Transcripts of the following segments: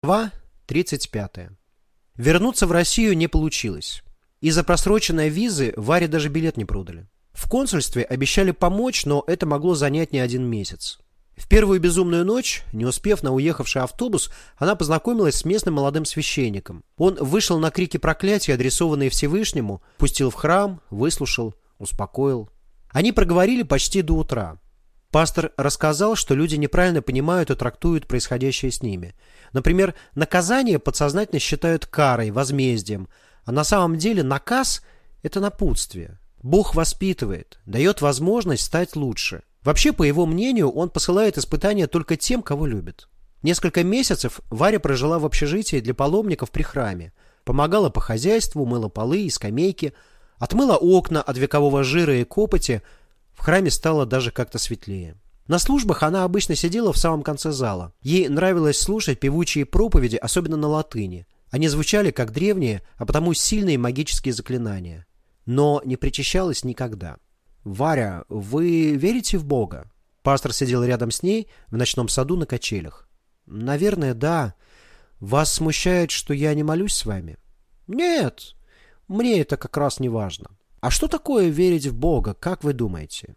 Глава 35. Вернуться в Россию не получилось. Из-за просроченной визы Варе даже билет не продали. В консульстве обещали помочь, но это могло занять не один месяц. В первую безумную ночь, не успев на уехавший автобус, она познакомилась с местным молодым священником. Он вышел на крики проклятия, адресованные Всевышнему, пустил в храм, выслушал, успокоил. Они проговорили почти до утра. Пастор рассказал, что люди неправильно понимают и трактуют происходящее с ними. Например, наказание подсознательно считают карой, возмездием, а на самом деле наказ – это напутствие. Бог воспитывает, дает возможность стать лучше. Вообще, по его мнению, он посылает испытания только тем, кого любит. Несколько месяцев Варя прожила в общежитии для паломников при храме. Помогала по хозяйству, мыла полы и скамейки, отмыла окна от векового жира и копоти – в храме стало даже как-то светлее. На службах она обычно сидела в самом конце зала. Ей нравилось слушать певучие проповеди, особенно на латыни. Они звучали как древние, а потому сильные магические заклинания. Но не причащалась никогда. «Варя, вы верите в Бога?» Пастор сидел рядом с ней в ночном саду на качелях. «Наверное, да. Вас смущает, что я не молюсь с вами?» «Нет, мне это как раз не важно. А что такое верить в Бога, как вы думаете?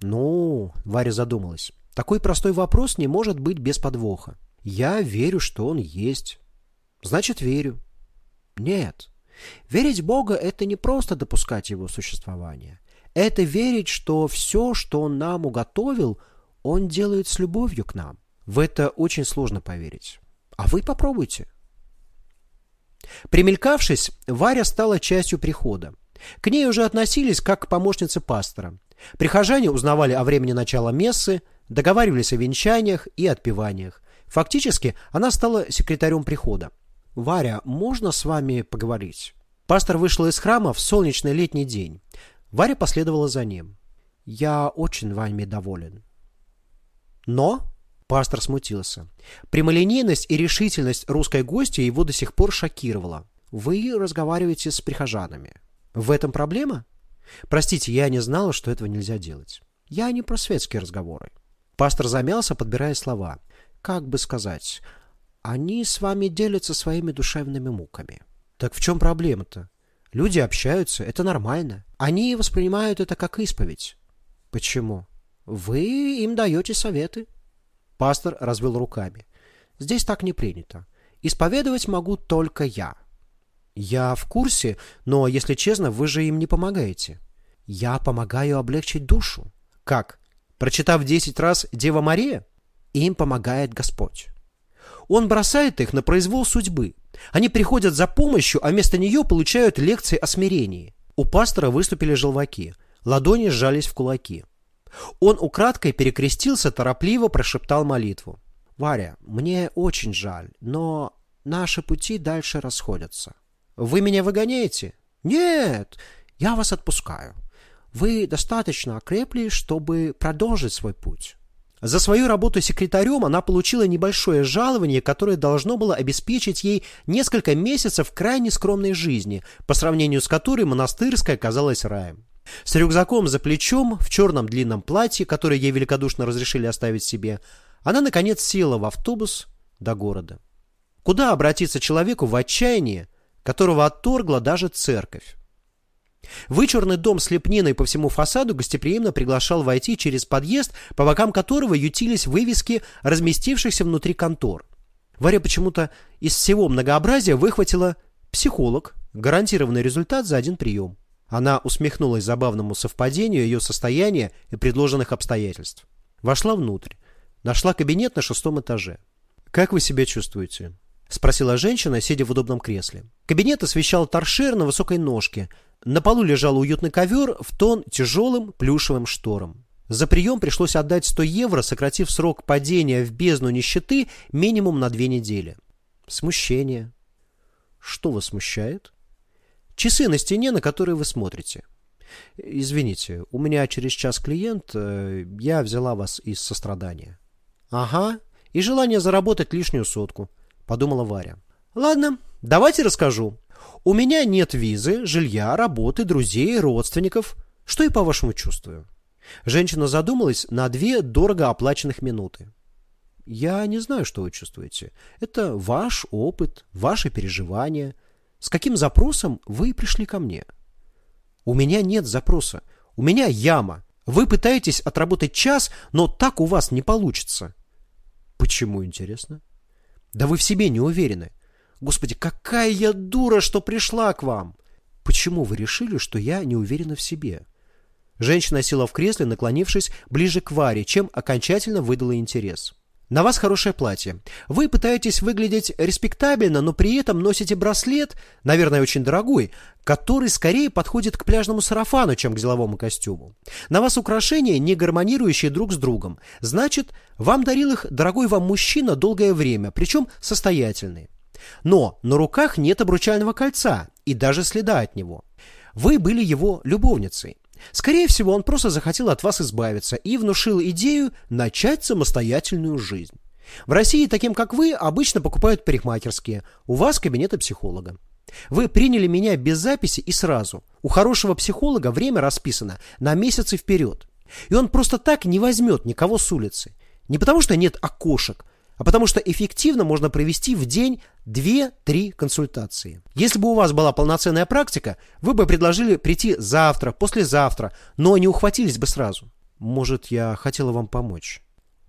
Ну, Варя задумалась. Такой простой вопрос не может быть без подвоха. Я верю, что он есть. Значит, верю. Нет. Верить в Бога – это не просто допускать его существование. Это верить, что все, что он нам уготовил, он делает с любовью к нам. В это очень сложно поверить. А вы попробуйте. Примелькавшись, Варя стала частью прихода. К ней уже относились как к помощнице пастора. Прихожане узнавали о времени начала мессы, договаривались о венчаниях и отпеваниях. Фактически она стала секретарем прихода. «Варя, можно с вами поговорить?» Пастор вышел из храма в солнечный летний день. Варя последовала за ним. «Я очень вами доволен». «Но?» Пастор смутился. Прямолинейность и решительность русской гости его до сих пор шокировала. «Вы разговариваете с прихожанами. В этом проблема? Простите, я не знала, что этого нельзя делать. Я не про светские разговоры. Пастор замялся, подбирая слова. Как бы сказать, они с вами делятся своими душевными муками. Так в чем проблема-то? Люди общаются, это нормально. Они воспринимают это как исповедь. Почему? Вы им даете советы. Пастор развел руками. Здесь так не принято. Исповедовать могу только я. Я в курсе, но, если честно, вы же им не помогаете. Я помогаю облегчить душу. Как? Прочитав десять раз Дева Мария? Им помогает Господь. Он бросает их на произвол судьбы. Они приходят за помощью, а вместо нее получают лекции о смирении. У пастора выступили желваки. Ладони сжались в кулаки. Он украдкой перекрестился, торопливо прошептал молитву. «Варя, мне очень жаль, но наши пути дальше расходятся. Вы меня выгоняете? Нет, я вас отпускаю. Вы достаточно окрепли, чтобы продолжить свой путь. За свою работу секретарем она получила небольшое жалование, которое должно было обеспечить ей несколько месяцев крайне скромной жизни, по сравнению с которой монастырская казалась раем. С рюкзаком за плечом, в черном длинном платье, которое ей великодушно разрешили оставить себе, она, наконец, села в автобус до города. Куда обратиться человеку в отчаянии, которого отторгла даже церковь. Вычурный дом с лепниной по всему фасаду гостеприимно приглашал войти через подъезд, по бокам которого ютились вывески разместившихся внутри контор. Варя почему-то из всего многообразия выхватила «психолог», гарантированный результат за один прием. Она усмехнулась забавному совпадению ее состояния и предложенных обстоятельств. Вошла внутрь. Нашла кабинет на шестом этаже. «Как вы себя чувствуете?» — спросила женщина, сидя в удобном кресле. Кабинет освещал торшер на высокой ножке. На полу лежал уютный ковер в тон тяжелым плюшевым шторам. За прием пришлось отдать 100 евро, сократив срок падения в бездну нищеты минимум на две недели. Смущение. Что вас смущает? Часы на стене, на которые вы смотрите. Извините, у меня через час клиент, э, я взяла вас из сострадания. Ага, и желание заработать лишнюю сотку подумала Варя. Ладно, давайте расскажу. У меня нет визы, жилья, работы, друзей, родственников. Что я по-вашему чувствую? Женщина задумалась на две дорого оплаченных минуты. Я не знаю, что вы чувствуете. Это ваш опыт, ваши переживания. С каким запросом вы пришли ко мне? У меня нет запроса. У меня яма. Вы пытаетесь отработать час, но так у вас не получится. Почему, интересно? Да вы в себе не уверены. Господи, какая я дура, что пришла к вам. Почему вы решили, что я не уверена в себе? Женщина села в кресле, наклонившись ближе к Варе, чем окончательно выдала интерес. На вас хорошее платье. Вы пытаетесь выглядеть респектабельно, но при этом носите браслет, наверное, очень дорогой, который скорее подходит к пляжному сарафану, чем к деловому костюму. На вас украшения, не гармонирующие друг с другом. Значит, вам дарил их дорогой вам мужчина долгое время, причем состоятельный. Но на руках нет обручального кольца и даже следа от него. Вы были его любовницей. Скорее всего, он просто захотел от вас избавиться и внушил идею начать самостоятельную жизнь. В России таким, как вы, обычно покупают парикмахерские. У вас кабинета психолога. Вы приняли меня без записи и сразу. У хорошего психолога время расписано на месяцы вперед. И он просто так не возьмет никого с улицы. Не потому что нет окошек, а потому что эффективно можно провести в день 2-3 консультации. Если бы у вас была полноценная практика, вы бы предложили прийти завтра, послезавтра, но не ухватились бы сразу. Может, я хотела вам помочь.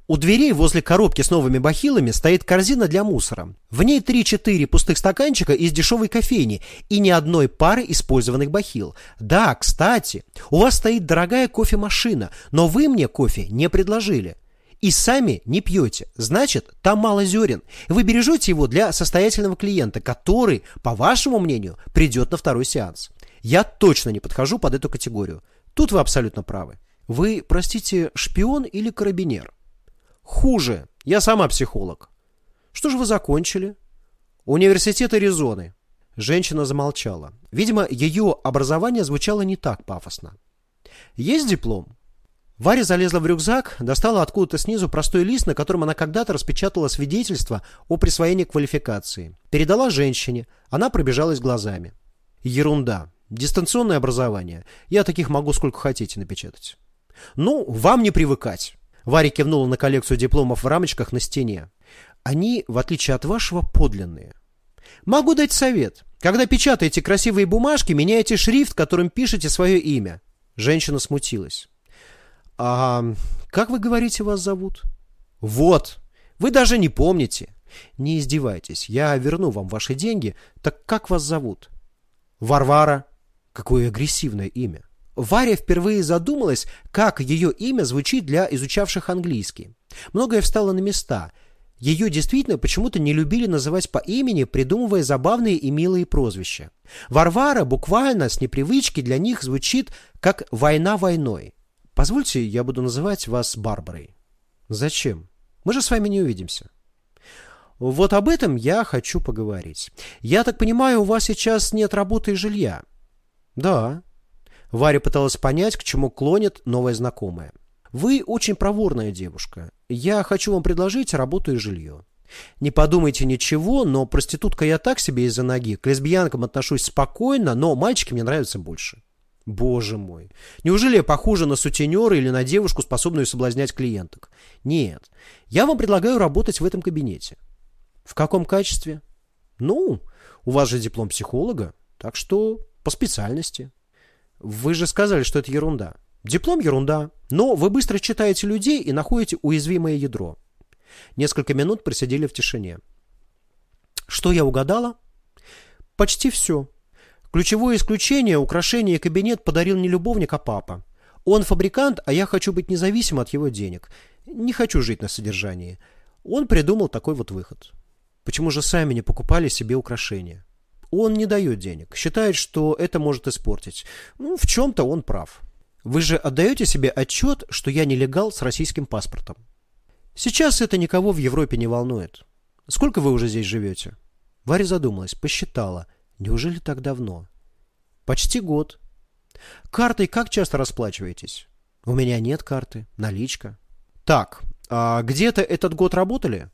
У дверей возле коробки с новыми бахилами стоит корзина для мусора. В ней 3-4 пустых стаканчика из дешевой кофейни и ни одной пары использованных бахил. Да, кстати, у вас стоит дорогая кофемашина, но вы мне кофе не предложили и сами не пьете. Значит, там мало зерен. Вы бережете его для состоятельного клиента, который, по вашему мнению, придет на второй сеанс. Я точно не подхожу под эту категорию. Тут вы абсолютно правы. Вы, простите, шпион или карабинер? Хуже. Я сама психолог. Что же вы закончили? Университет Аризоны. Женщина замолчала. Видимо, ее образование звучало не так пафосно. Есть диплом? Варя залезла в рюкзак, достала откуда-то снизу простой лист, на котором она когда-то распечатала свидетельство о присвоении квалификации. Передала женщине. Она пробежалась глазами. Ерунда. Дистанционное образование. Я таких могу сколько хотите напечатать. Ну, вам не привыкать. Варя кивнула на коллекцию дипломов в рамочках на стене. Они, в отличие от вашего, подлинные. Могу дать совет. Когда печатаете красивые бумажки, меняйте шрифт, которым пишете свое имя. Женщина смутилась. А как вы говорите, вас зовут? Вот. Вы даже не помните. Не издевайтесь. Я верну вам ваши деньги. Так как вас зовут? Варвара. Какое агрессивное имя. Варя впервые задумалась, как ее имя звучит для изучавших английский. Многое встало на места. Ее действительно почему-то не любили называть по имени, придумывая забавные и милые прозвища. Варвара буквально с непривычки для них звучит как «война войной». Позвольте, я буду называть вас Барбарой. Зачем? Мы же с вами не увидимся. Вот об этом я хочу поговорить. Я так понимаю, у вас сейчас нет работы и жилья? Да. Варя пыталась понять, к чему клонит новая знакомая. Вы очень проворная девушка. Я хочу вам предложить работу и жилье. Не подумайте ничего, но проститутка я так себе из-за ноги. К лесбиянкам отношусь спокойно, но мальчики мне нравятся больше. Боже мой. Неужели я похожа на сутенера или на девушку, способную соблазнять клиенток? Нет. Я вам предлагаю работать в этом кабинете. В каком качестве? Ну, у вас же диплом психолога, так что по специальности. Вы же сказали, что это ерунда. Диплом ерунда, но вы быстро читаете людей и находите уязвимое ядро. Несколько минут просидели в тишине. Что я угадала? Почти все. Ключевое исключение – украшение и кабинет подарил не любовник, а папа. Он фабрикант, а я хочу быть независим от его денег. Не хочу жить на содержании. Он придумал такой вот выход. Почему же сами не покупали себе украшения? Он не дает денег, считает, что это может испортить. Ну, в чем-то он прав. Вы же отдаете себе отчет, что я нелегал с российским паспортом? Сейчас это никого в Европе не волнует. Сколько вы уже здесь живете? Варя задумалась, посчитала – Неужели так давно? Почти год. Картой как часто расплачиваетесь? У меня нет карты. Наличка. Так, а где-то этот год работали?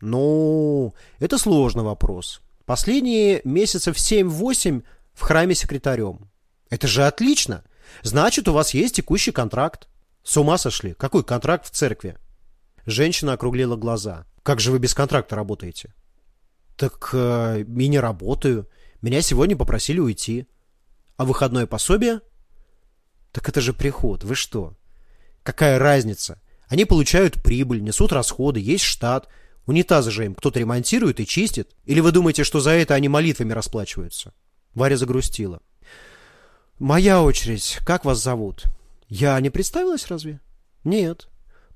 Ну, это сложный вопрос. Последние месяцев 7-8 в храме секретарем. Это же отлично. Значит, у вас есть текущий контракт. С ума сошли. Какой контракт в церкви? Женщина округлила глаза. Как же вы без контракта работаете? Так э, и не работаю. Меня сегодня попросили уйти. А выходное пособие? Так это же приход. Вы что? Какая разница? Они получают прибыль, несут расходы, есть штат. Унитазы же им кто-то ремонтирует и чистит. Или вы думаете, что за это они молитвами расплачиваются? Варя загрустила. Моя очередь. Как вас зовут? Я не представилась разве? Нет.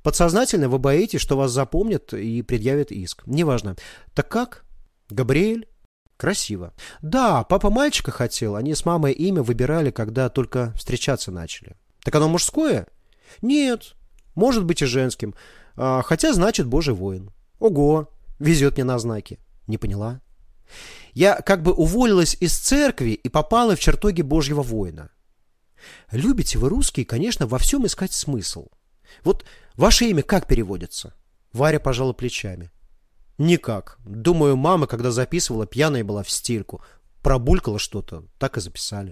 Подсознательно вы боитесь, что вас запомнят и предъявят иск. Неважно. Так как? Габриэль? Красиво. Да, папа мальчика хотел. Они с мамой имя выбирали, когда только встречаться начали. Так оно мужское? Нет. Может быть и женским. А, хотя значит Божий воин. Ого, везет мне на знаки. Не поняла? Я как бы уволилась из церкви и попала в чертоги Божьего воина. Любите вы русские, конечно, во всем искать смысл. Вот ваше имя как переводится? Варя пожала плечами. Никак. Думаю, мама, когда записывала, пьяная была в стельку. Пробулькала что-то, так и записали.